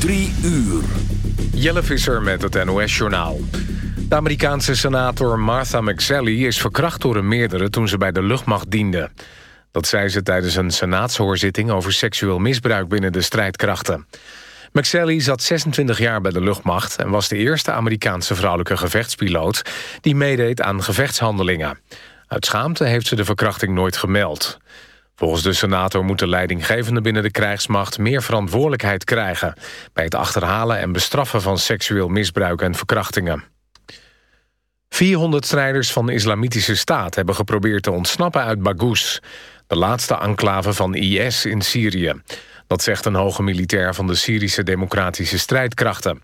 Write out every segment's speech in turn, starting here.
Drie uur. Jelle Visser met het NOS-journaal. De Amerikaanse senator Martha McSally is verkracht door een meerdere... toen ze bij de luchtmacht diende. Dat zei ze tijdens een senaatshoorzitting... over seksueel misbruik binnen de strijdkrachten. McSally zat 26 jaar bij de luchtmacht... en was de eerste Amerikaanse vrouwelijke gevechtspiloot... die meedeed aan gevechtshandelingen. Uit schaamte heeft ze de verkrachting nooit gemeld. Volgens de senator moet de leidinggevende binnen de krijgsmacht... meer verantwoordelijkheid krijgen... bij het achterhalen en bestraffen van seksueel misbruik en verkrachtingen. 400 strijders van de Islamitische Staat hebben geprobeerd te ontsnappen uit Baghouz... de laatste enclave van IS in Syrië. Dat zegt een hoge militair van de Syrische Democratische Strijdkrachten.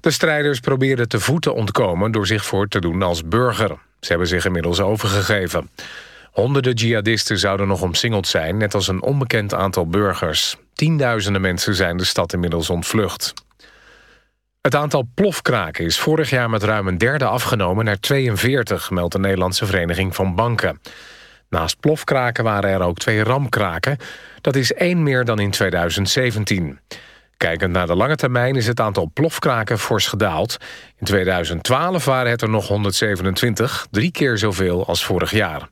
De strijders probeerden te voeten ontkomen door zich voor te doen als burger. Ze hebben zich inmiddels overgegeven. Honderden jihadisten zouden nog omsingeld zijn, net als een onbekend aantal burgers. Tienduizenden mensen zijn de stad inmiddels ontvlucht. Het aantal plofkraken is vorig jaar met ruim een derde afgenomen naar 42, meldt de Nederlandse Vereniging van Banken. Naast plofkraken waren er ook twee ramkraken. Dat is één meer dan in 2017. Kijkend naar de lange termijn is het aantal plofkraken fors gedaald. In 2012 waren het er nog 127, drie keer zoveel als vorig jaar.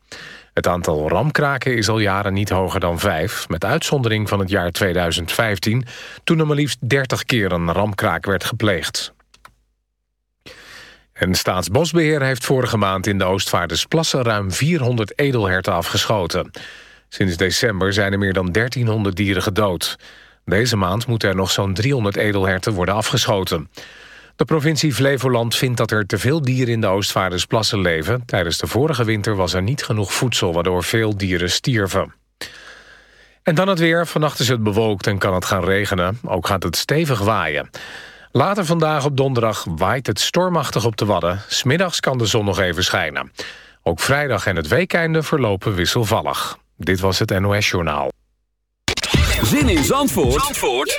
Het aantal ramkraken is al jaren niet hoger dan vijf... met uitzondering van het jaar 2015... toen er maar liefst 30 keer een ramkraak werd gepleegd. En Staatsbosbeheer heeft vorige maand in de Oostvaardersplassen... ruim 400 edelherten afgeschoten. Sinds december zijn er meer dan 1300 dieren gedood. Deze maand moeten er nog zo'n 300 edelherten worden afgeschoten. De provincie Flevoland vindt dat er te veel dieren in de Oostvaardersplassen leven. Tijdens de vorige winter was er niet genoeg voedsel... waardoor veel dieren stierven. En dan het weer. Vannacht is het bewolkt en kan het gaan regenen. Ook gaat het stevig waaien. Later vandaag op donderdag waait het stormachtig op de Wadden. Smiddags kan de zon nog even schijnen. Ook vrijdag en het weekeinde verlopen wisselvallig. Dit was het NOS Journaal. Zin in Zandvoort, Zandvoort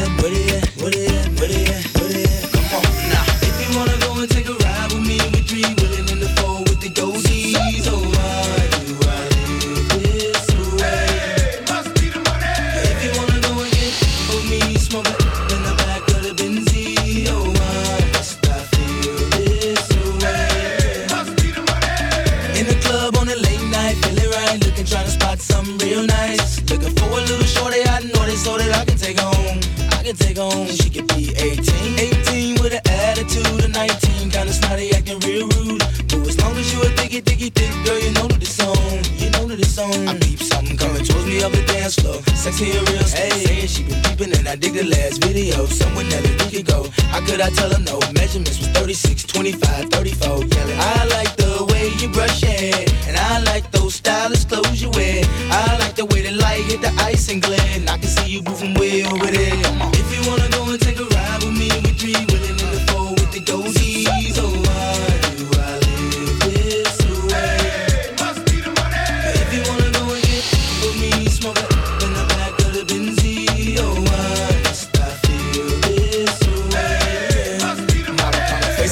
can take her home. She could be 18, 18 with an attitude of 19. Kinda snotty, acting real rude. But as long as you a diggy, diggy, thick girl, you know that it's on. You know that it's on. I peep something coming towards me up the dance floor. Sexy and real, hey, hey she been peeping and I dig the last video. Someone that we could go. How could I tell her no? Measurements was 36, 25, 34. Yelling, I like the way you brush your hair, and I like those stylish clothes you wear. I like the way the light hit the ice and glare, and I can see you moving way over there.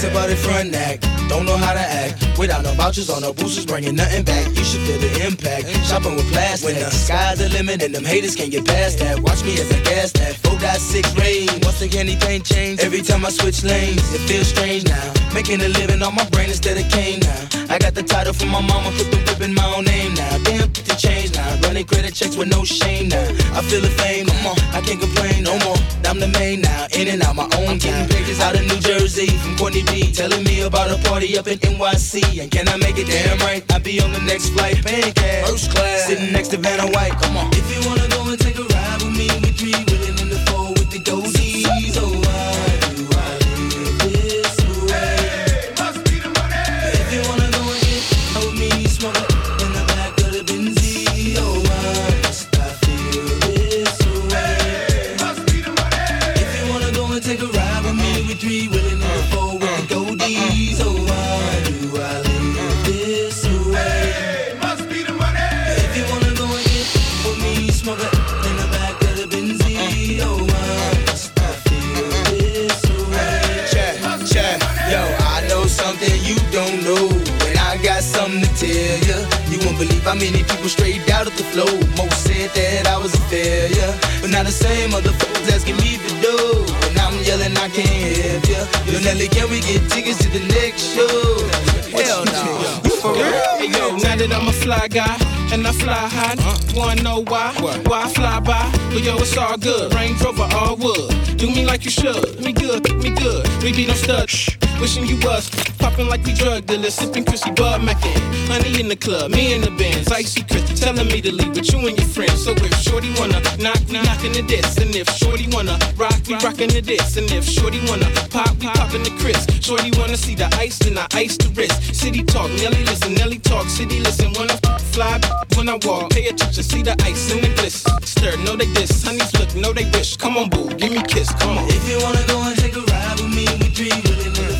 everybody front neck them haters can't get past that. Watch me as I gas that. Four got six range. Once again, anything change. Every time I switch lanes, it feels strange now. Making a living on my brain instead of cane now. I got the title from my mama, put the whip in my own name now. Damn, put the change now. Running credit checks with no shame now. I feel the fame, come on, I can't complain no more. I'm the main now, in and out my own time. Pages out of New Jersey from Courtney B, telling me about a party up in NYC. And can I make it damn right? I'll be on the next flight, paying cash, first class, sitting next to Vanna White. Come on, if you wanna go and take a ride with me, we three people straight out of the flow. Most said that I was a failure, but now the same motherfuckers asking me to do. And I'm yelling, I can't help ya. Yo, Nelly, can we get tickets to the next show? Hell no. You for real? Hey, yo, now that I'm a fly guy and I fly high. Uh, Wanna know why? What? Why I fly by? But yo, it's all good. Range Rover, all wood. Do me like you should. Me good, me good. We be no stud. Shh. Wishing you was popping like we drug dealers, sipping Chrissy Bud Mackin. Honey in the club, me in the bands, icy Chris telling me to leave with you and your friends. So if Shorty wanna knock, we knockin' the diss, and if Shorty wanna rock, we rockin' the diss, and if Shorty wanna pop, we poppin' the Chris. Shorty wanna see the ice, then I ice the wrist. City talk, Nelly listen, Nelly talk, city listen. When I fly when I walk, pay attention, see the ice in the bliss. Stir, know they diss, honeys look, know they wish. Come on, boo, give me kiss, come on. If you wanna go and take a ride with me, we three willing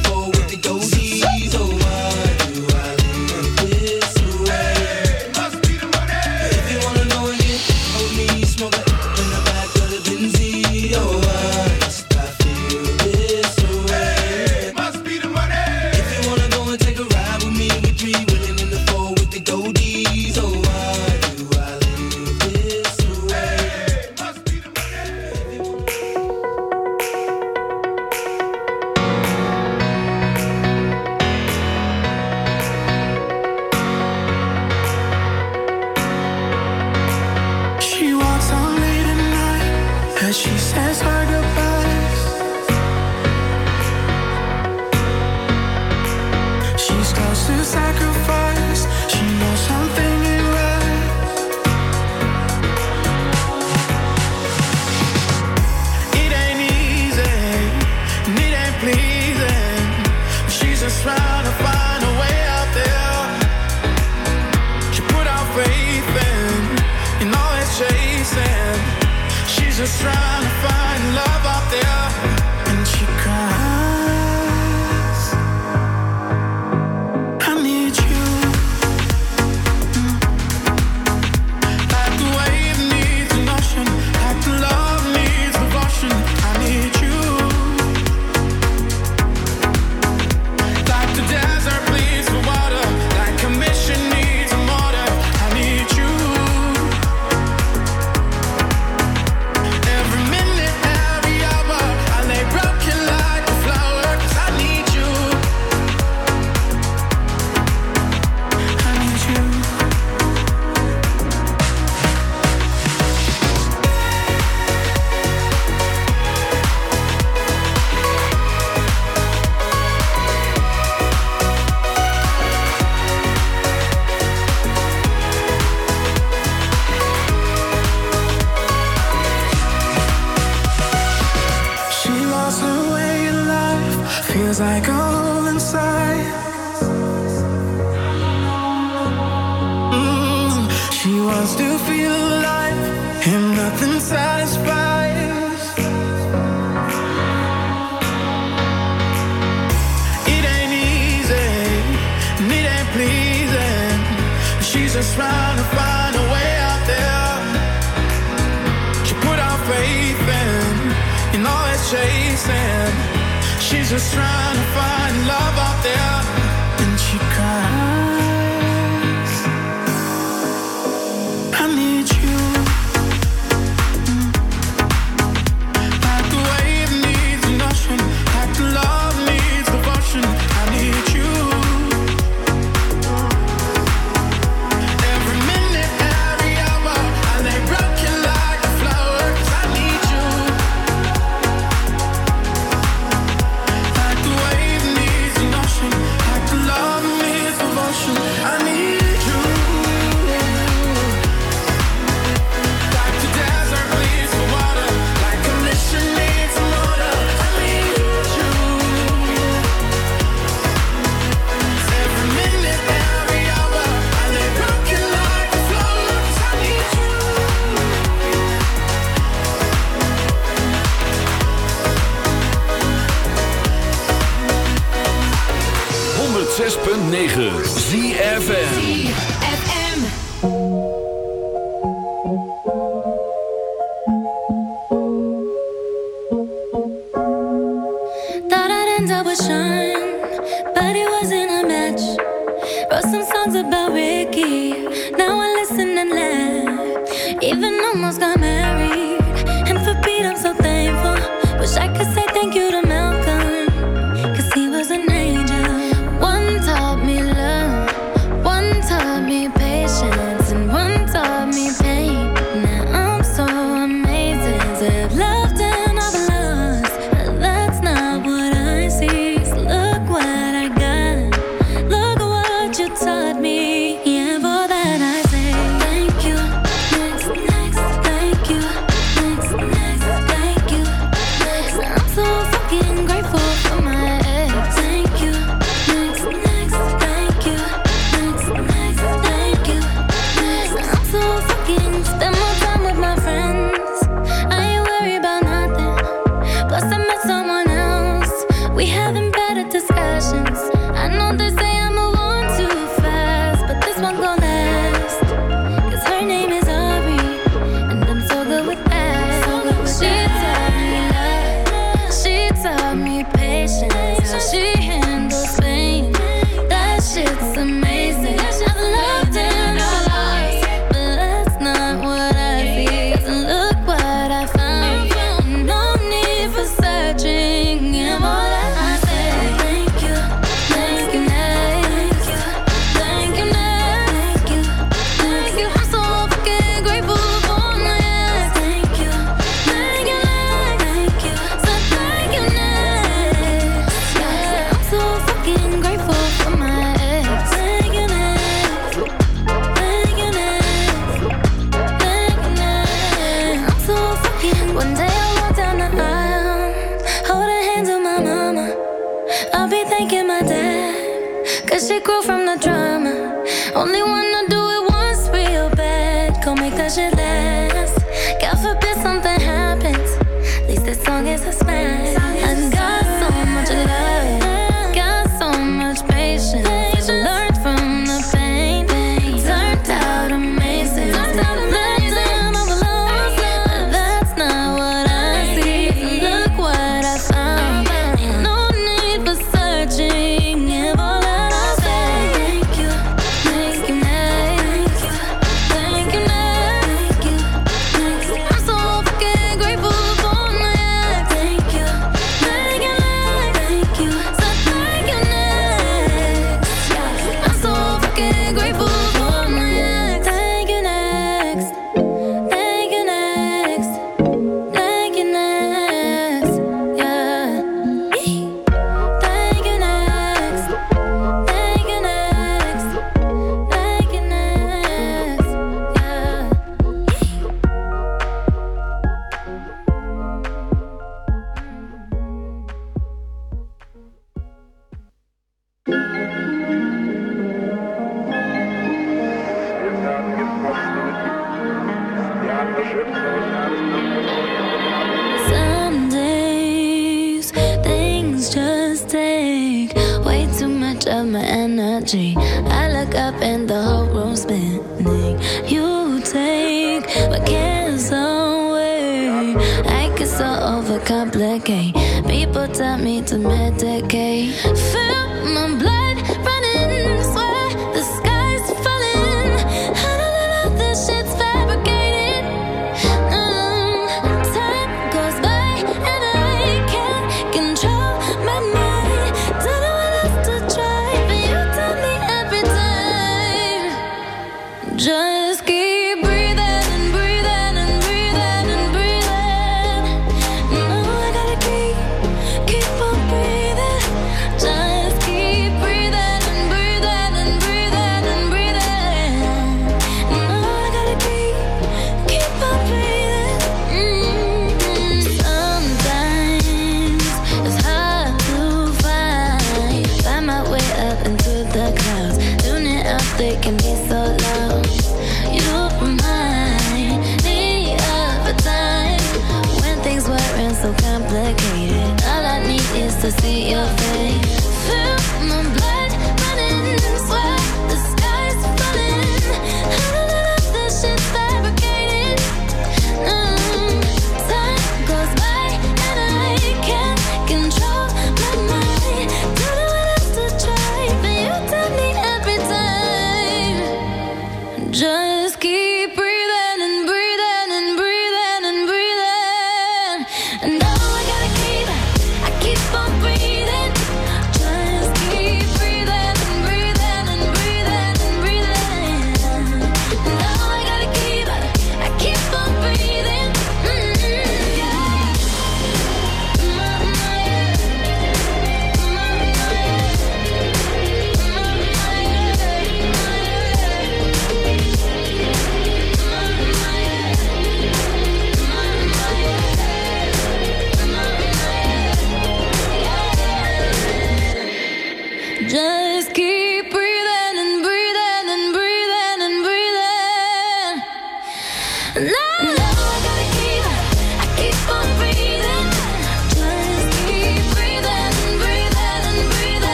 reggae.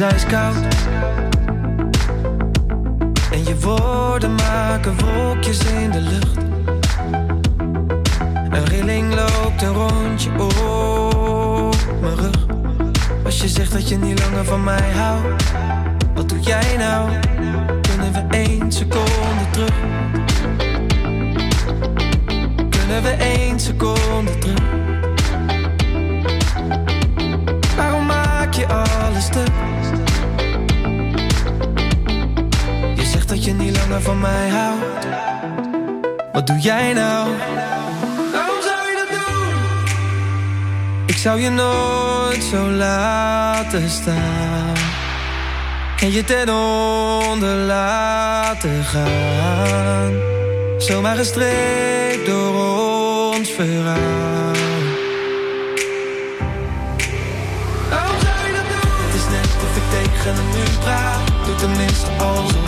Ijskoud van mij houdt. Wat doe jij nou? Waarom zou je dat doen? Ik zou je nooit zo laten staan. En je ten onder laten gaan. Zomaar gestreept door ons verhaal. Waarom zou je dat doen? Het is net of ik tegen een muur praat. Doe tenminste alsof.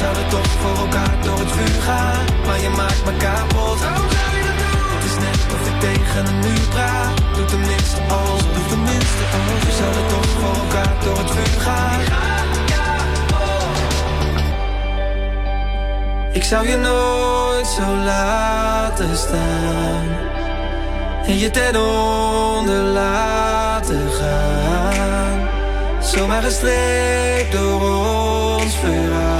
Zouden toch voor elkaar door het vuur gaan. Maar je maakt me kapot. Waarom zou je dat doen? Het is net of ik tegen een muur praat. Doe tenminste alsof. Doe tenminste alsof. We zouden toch voor elkaar door het vuur gaan. Ik zou je nooit zo laten staan. En je ten onder laten gaan. Zomaar gestreept door ons verhaal.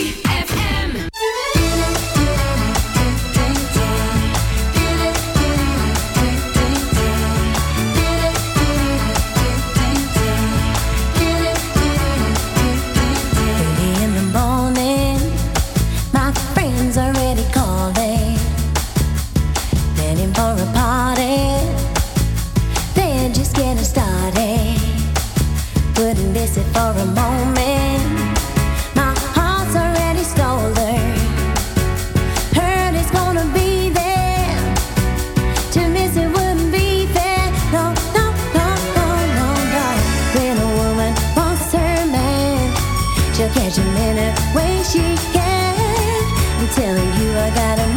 imagine in a way she can. I'm telling you, I gotta.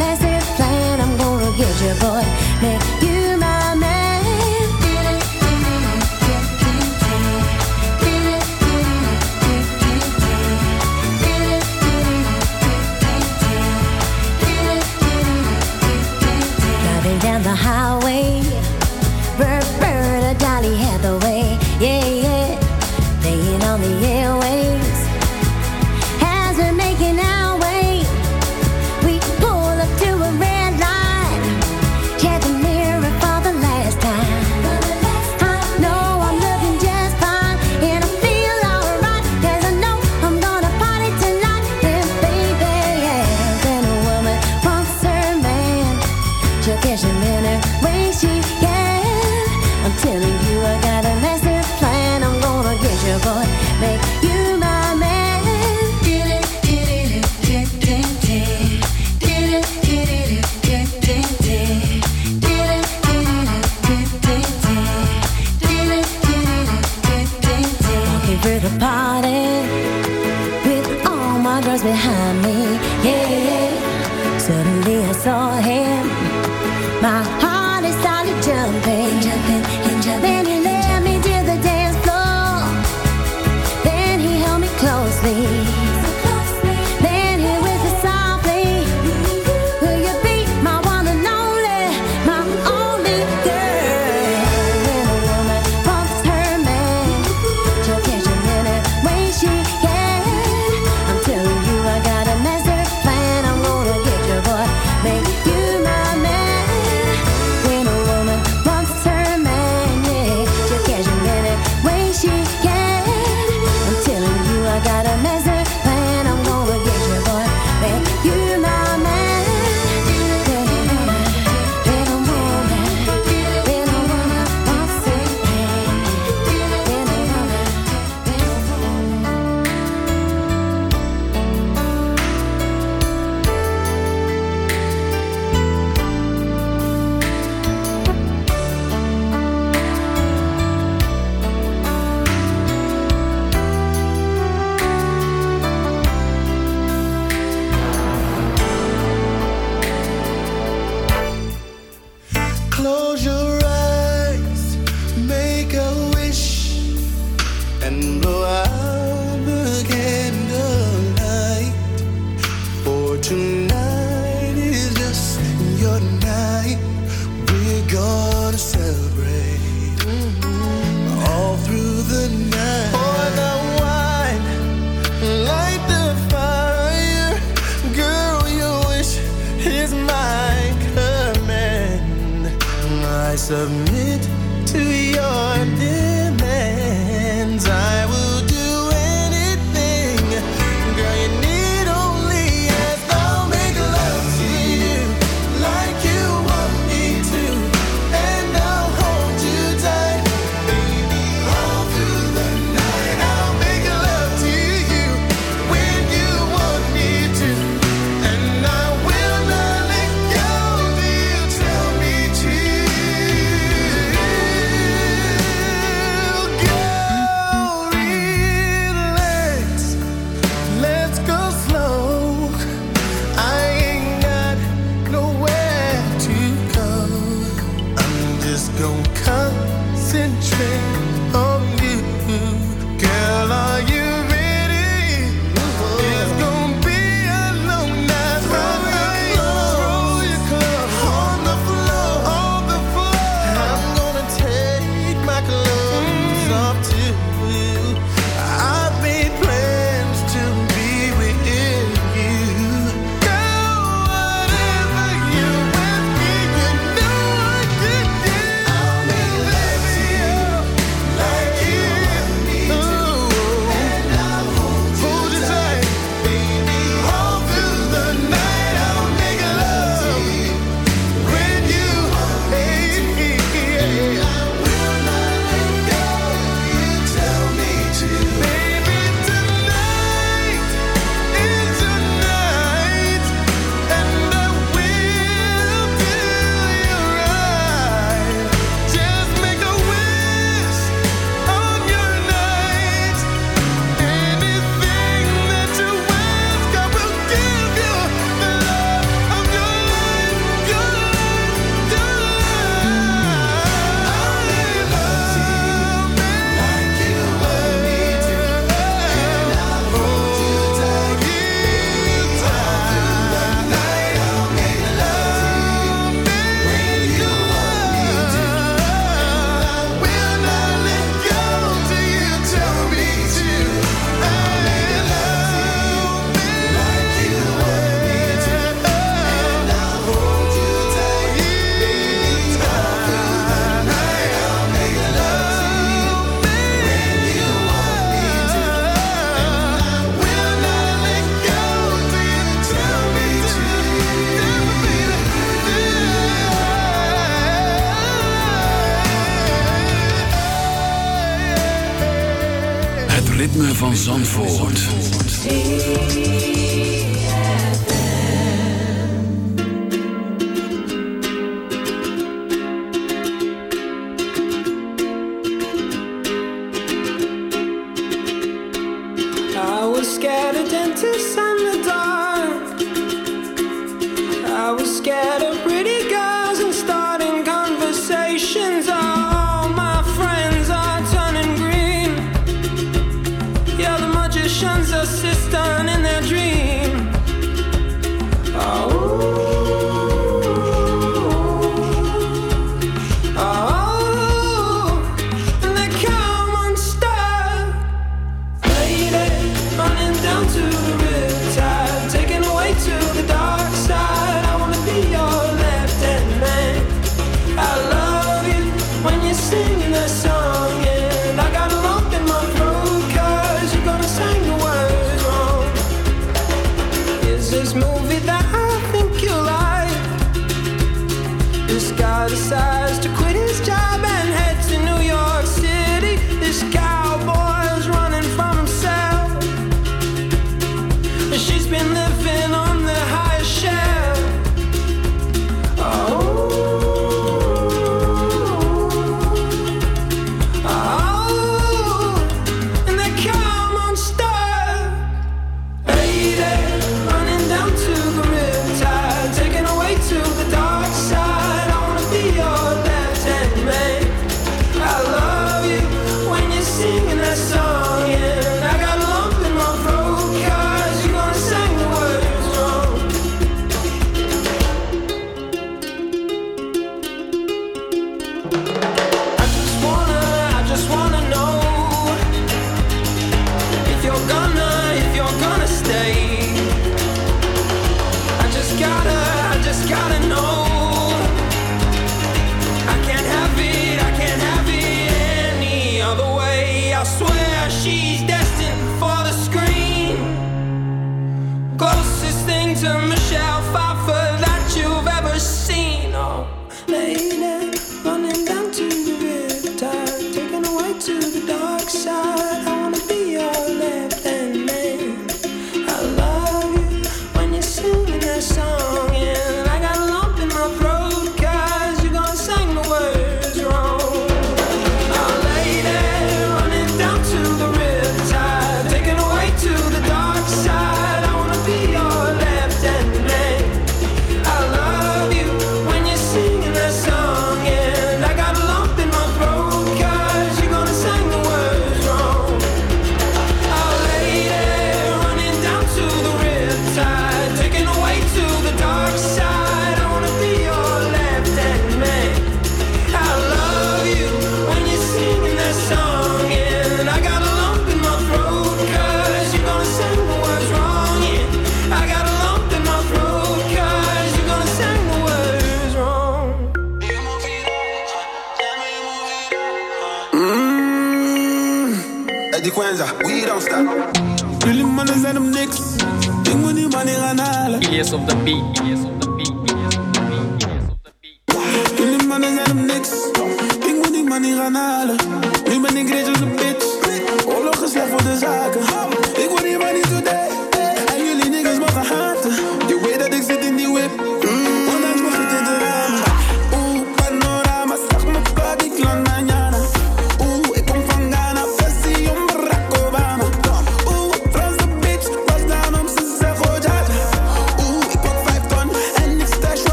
don't stop. Money's at them nicks. Think when money run out. Yes, of the beat. Yes, of the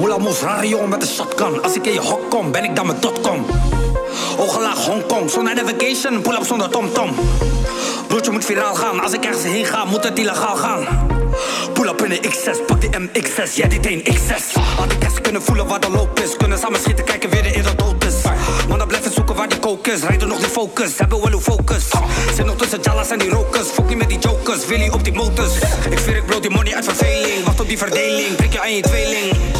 Moula moes, rare met een shotgun. Als ik in je hok kom, ben ik dan met dotcom. Hooglaag Hongkong, zonder navigation, pull-up zonder tomtom. Broodje moet viraal gaan, als ik ergens heen ga, moet het illegaal gaan. Pull-up in de X6, pak die MX6, jij dit een X6. Had ik eens kunnen voelen waar de loop is, kunnen samen schieten, kijken weer de in de dood is. Mannen blijven zoeken waar die coke is, rijden nog die focus, hebben wel uw focus. Zit nog tussen Jalas en die rokers, fuck niet met die jokers, Wil je op die motors. Ik veer ik bloot die money uit verveling, wacht op die verdeling, prik je aan je tweeling.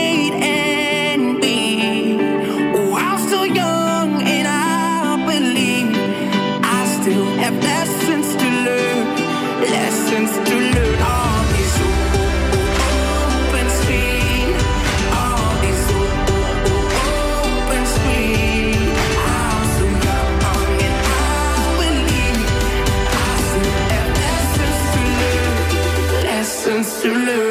patience to learn all these open screen, all these open screen. I'm so young and I believe I still have lessons to learn, lessons to learn.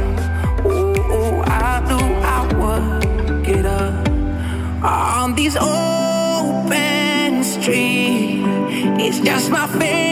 on these open streets. It's just my face.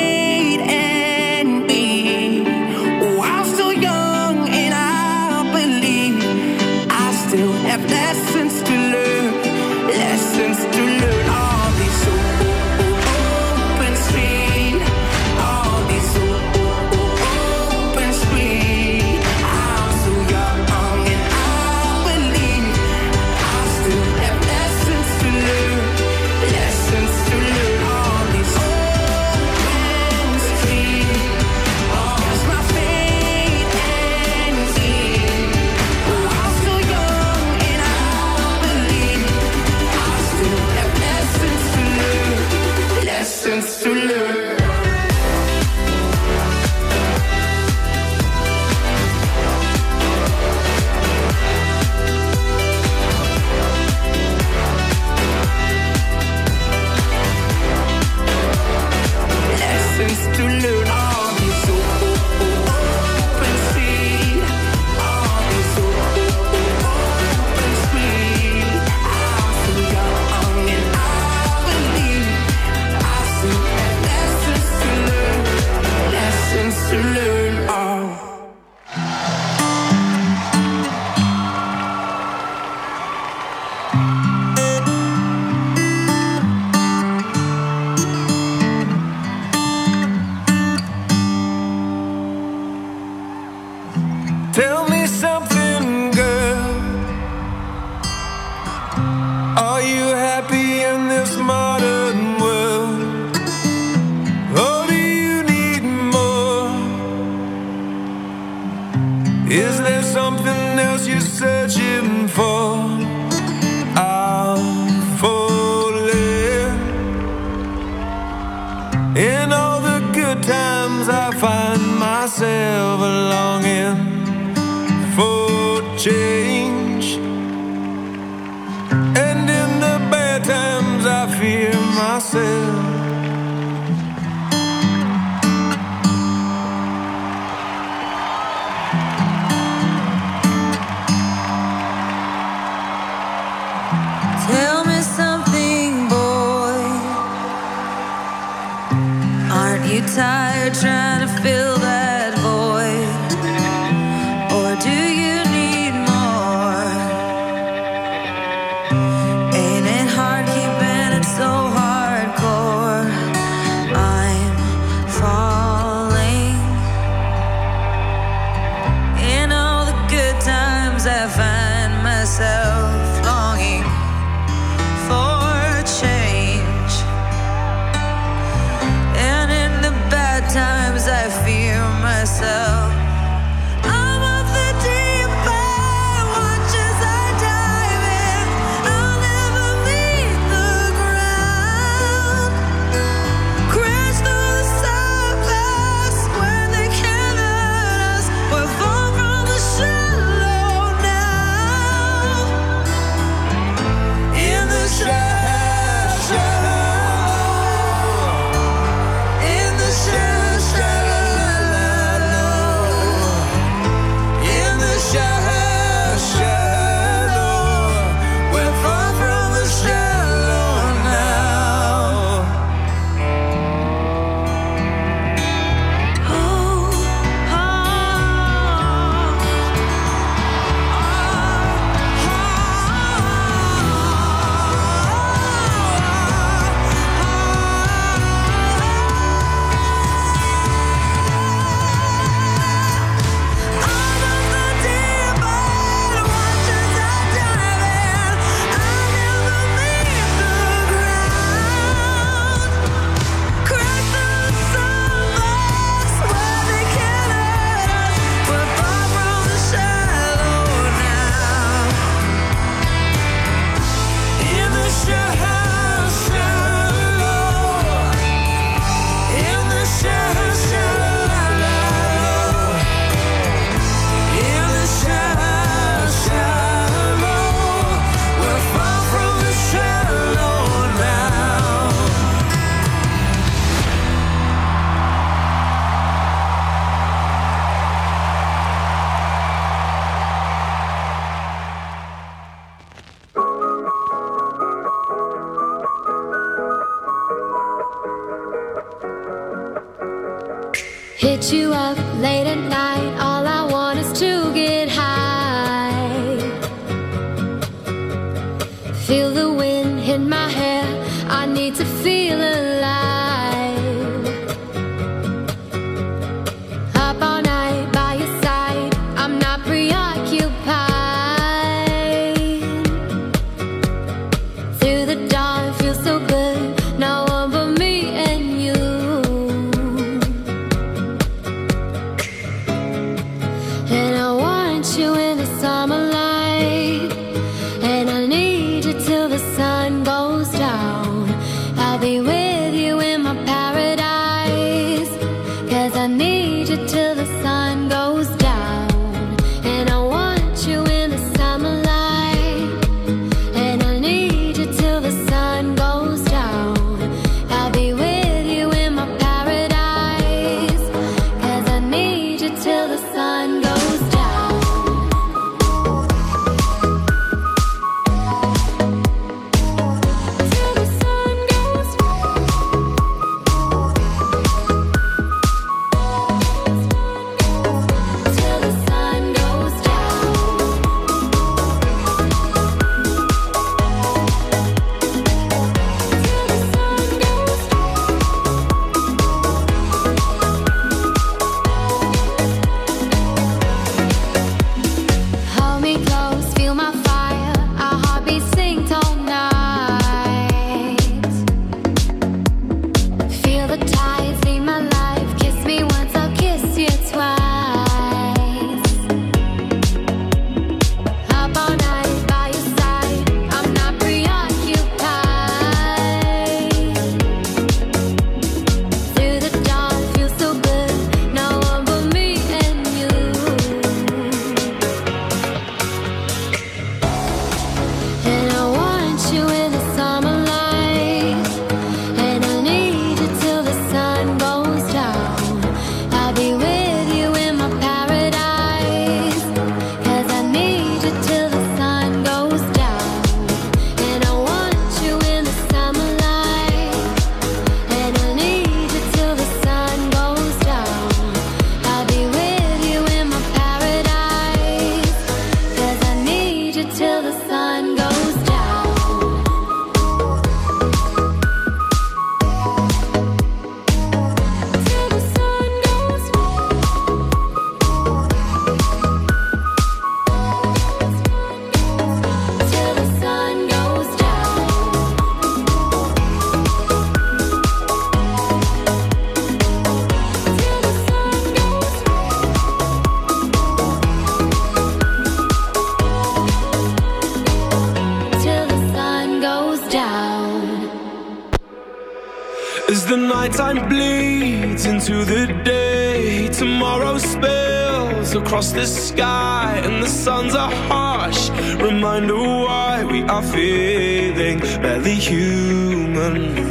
across the sky and the suns are harsh. Reminder why we are feeling barely human.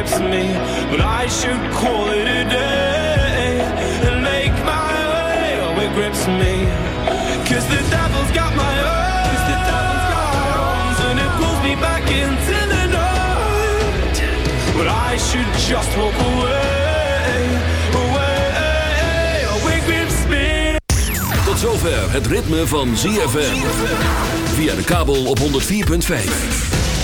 grips me, but I should call it a day and make my way. Oh, it grips me, cause the devil's got my arms, the devil's got arms, and it pulls me back into the night. But I should just walk away, away. Oh, it grips me. Tot zover het ritme van ZFM. Via de kabel op 104.5.